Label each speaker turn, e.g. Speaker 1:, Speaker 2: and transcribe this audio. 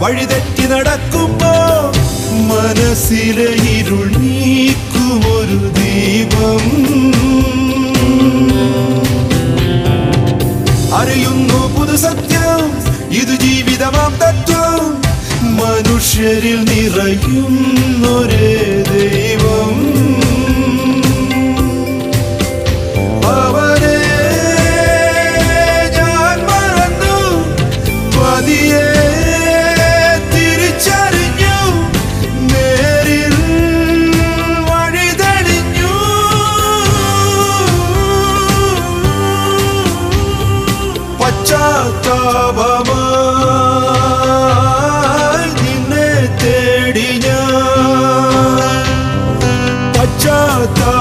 Speaker 1: വഴിതെറ്റി നടക്കുമ്പോൾ മനസ്സിലെ ഇരുൾ നീക്കുമൊരു ദീപം. അറിയുന്നു പുതുസത്യം ഇത് ജീവിതമാം തത്വം. മനുഷ്യരിൽ നിറയുന്നൊരു താപമായി നിന്നെ തേടി ഞാൻ. പശ്ചാത്താ